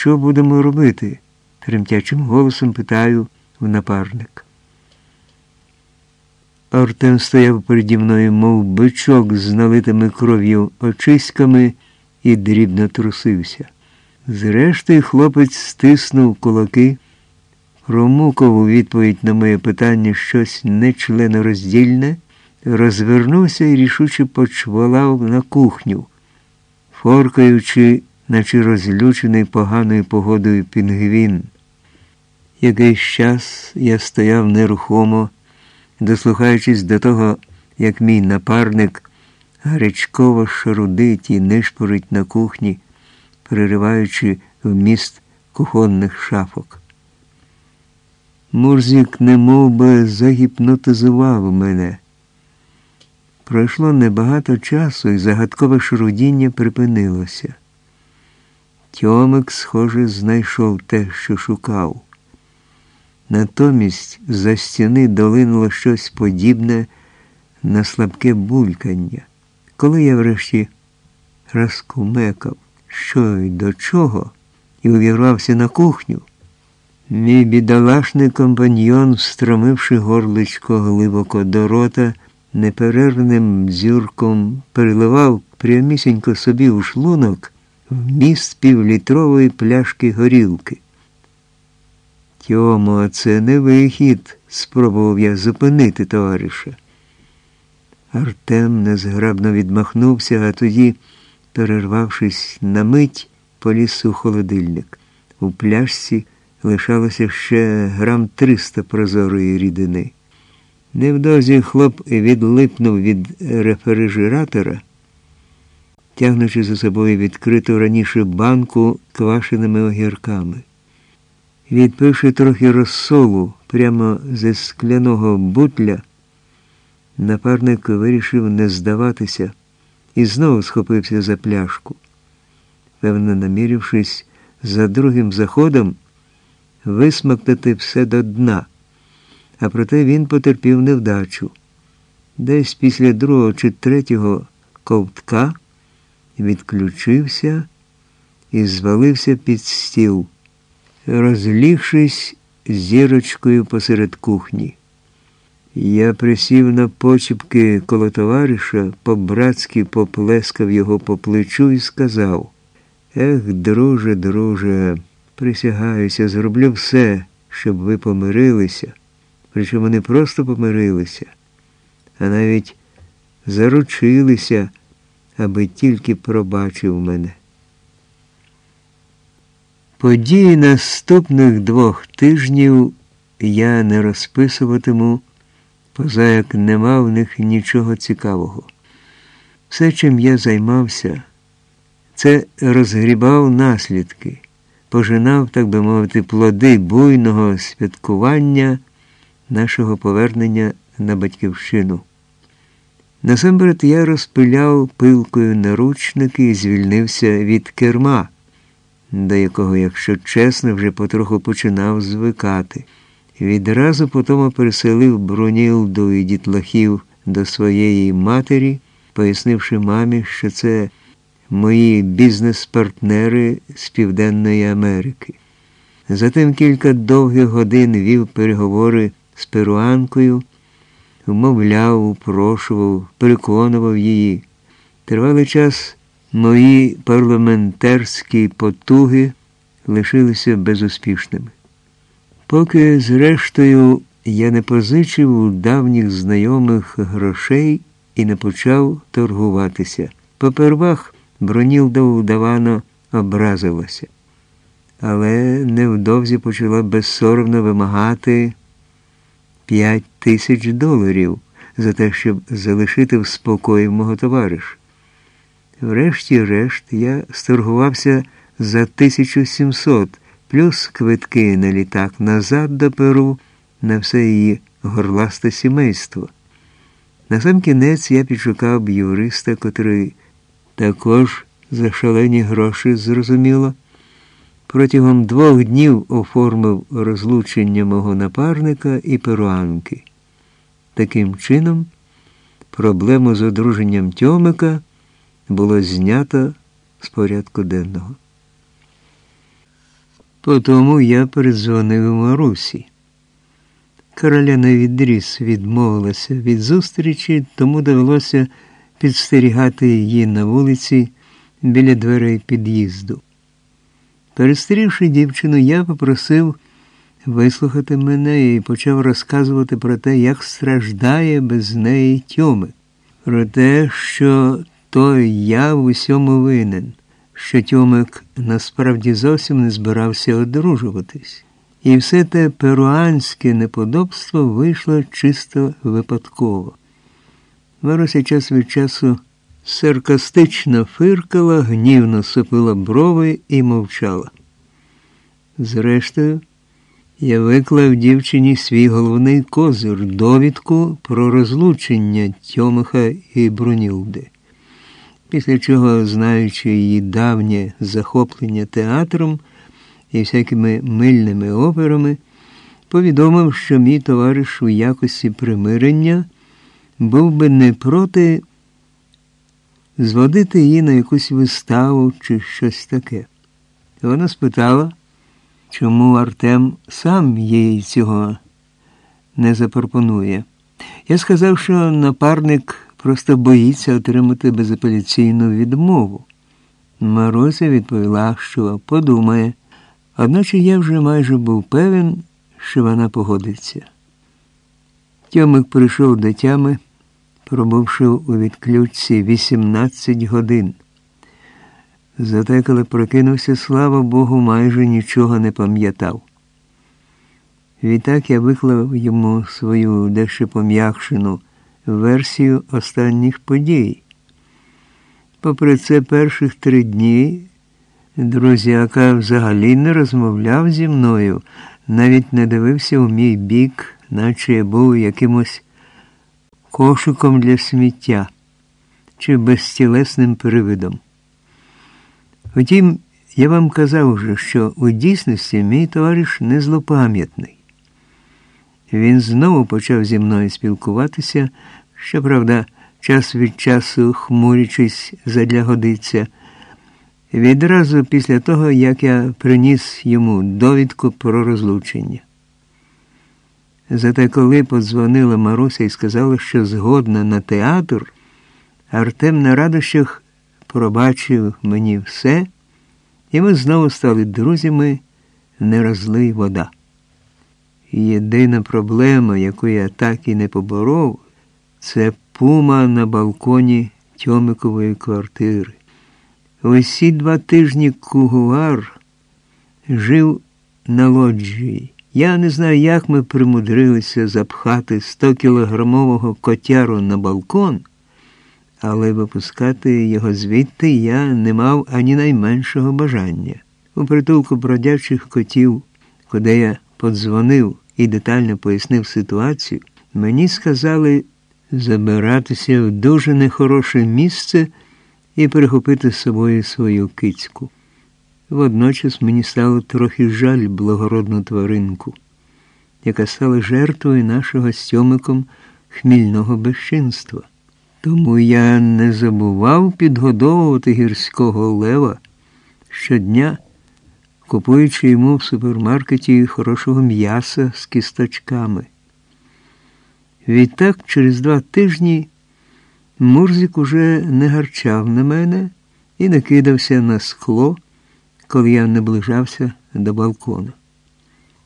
що будемо робити? тремтячим голосом питаю в напарник. Артем стояв переді мною, мов бичок з налитими кров'ю очиськами і дрібно трусився. Зрештою, хлопець стиснув кулаки, промукав у відповідь на моє питання щось нечленороздільне, розвернувся і рішуче почвалав на кухню, форкаючи, наче розлючений поганою погодою пінгвін. Якийсь час я стояв нерухомо дослухаючись до того, як мій напарник гарячково шарудить і нишпорить на кухні, перериваючи вміст кухонних шафок. Мурзік немов би загіпнотизував мене. Пройшло небагато часу, і загадкове шарудіння припинилося. Тьомик, схоже, знайшов те, що шукав. Натомість за стіни долинуло щось подібне на слабке булькання. Коли я врешті розкумекав, що й до чого, і увірвався на кухню, мій бідолашний компаньйон, встромивши горличко глибоко до рота, неперервним дзюрком переливав прямісінько собі у шлунок вміст півлітрової пляшки горілки. Тьомо, це не вихід, спробував я зупинити товариша. Артем незграбно відмахнувся, а тоді, перервавшись на мить, поліз у холодильник. У пляшці лишалося ще грам триста прозорої рідини. Невдовзі хлоп відлипнув від рефрижератора, тягнучи за собою відкриту раніше банку квашеними огірками. Відпивши трохи розсолу прямо зі скляного бутля, напарник вирішив не здаватися і знову схопився за пляшку. Певно, намірившись за другим заходом висмоктати все до дна, а проте він потерпів невдачу. Десь після другого чи третього ковтка відключився і звалився під стіл розлігшись зірочкою посеред кухні. Я присів на почіпки коло товариша, по-братськи поплескав його по плечу і сказав Ех, друже, друже, присягаюся, зроблю все, щоб ви помирилися. Причому не просто помирилися, а навіть заручилися, аби тільки пробачив мене. Події наступних двох тижнів я не розписуватиму, поза як нема в них нічого цікавого. Все, чим я займався, це розгрібав наслідки, пожинав, так би мовити, плоди буйного святкування нашого повернення на батьківщину. Насамперед я розпиляв пилкою наручники і звільнився від керма до якого, якщо чесно, вже потроху починав звикати. Відразу потому переселив Брунілду і дітлахів до своєї матері, пояснивши мамі, що це мої бізнес-партнери з Південної Америки. Затим кілька довгих годин вів переговори з перуанкою, вмовляв, упрошував, переконував її. Тривалий час Мої парламентарські потуги лишилися безуспішними. Поки, зрештою, я не позичив у давніх знайомих грошей і не почав торгуватися. Попервах Бронілда удавано образилася, але невдовзі почала безсоромно вимагати п'ять тисяч доларів за те, щоб залишити в спокої мого товариша. Врешті-решт я сторгувався за 1700 плюс квитки на літак назад до Перу на все її горласте сімейство. На сам кінець я підшукав юриста, котрий також за шалені гроші зрозуміло. Протягом двох днів оформив розлучення мого напарника і перуанки. Таким чином, проблему з одруженням Тьомика було знято з порядку денного. Потому я передзвонив Марусі. Короля на відріз відмовилася від зустрічі, тому довелося підстерігати її на вулиці біля дверей під'їзду. Перестрівши дівчину, я попросив вислухати мене і почав розказувати про те, як страждає без неї Тьомик, про те, що то я в усьому винен, що Тьомик насправді зовсім не збирався одружуватись. І все те перуанське неподобство вийшло чисто випадково. Маруся час від часу саркастично фиркала, гнівно сопила брови і мовчала. Зрештою, я виклав дівчині свій головний козир довідку про розлучення Тьомиха і Брунілди. Після чого, знаючи її давнє захоплення театром і всякими мильними операми, повідомив, що мій товариш у якості примирення був би не проти зводити її на якусь виставу чи щось таке. Вона спитала, чому Артем сам їй цього не запропонує. Я сказав, що напарник просто боїться отримати безапеляційну відмову. Маруся відповіла, що подумає, одначе я вже майже був певен, що вона погодиться. Тьомик прийшов до тями, пробувши у відключці 18 годин. Зате, коли прокинувся, слава Богу, майже нічого не пам'ятав. Відтак я виклав йому свою дещо пом'якшену версію останніх подій. Попри це, перших три дні друзяка взагалі не розмовляв зі мною, навіть не дивився у мій бік, наче я був якимось кошиком для сміття чи безтілесним привидом. Втім, я вам казав уже, що у дійсності мій товариш не злопам'ятний. Він знову почав зі мною спілкуватися, щоправда, час від часу, хмурячись задля годиця, відразу після того, як я приніс йому довідку про розлучення. Зате коли подзвонила Маруся і сказала, що згодна на театр, Артем на радощах пробачив мені все, і ми знову стали друзями не розлий вода. Єдина проблема, яку я так і не поборов, це пума на балконі Тьомикової квартири. Усі два тижні кугуар жив на лоджії. Я не знаю, як ми примудрилися запхати 100-кілограмового котяру на балкон, але випускати його звідти я не мав ані найменшого бажання. У притулку бродячих котів, куди я подзвонив і детально пояснив ситуацію, мені сказали забиратися в дуже нехороше місце і перехопити з собою свою кицьку. Водночас мені стало трохи жаль благородну тваринку, яка стала жертвою нашого стьомиком хмільного безчинства. Тому я не забував підгодовувати гірського лева щодня, купуючи йому в супермаркеті хорошого м'яса з кісточками. Відтак, через два тижні Мурзик уже не гарчав на мене і не кидався на скло, я наближався до балкону.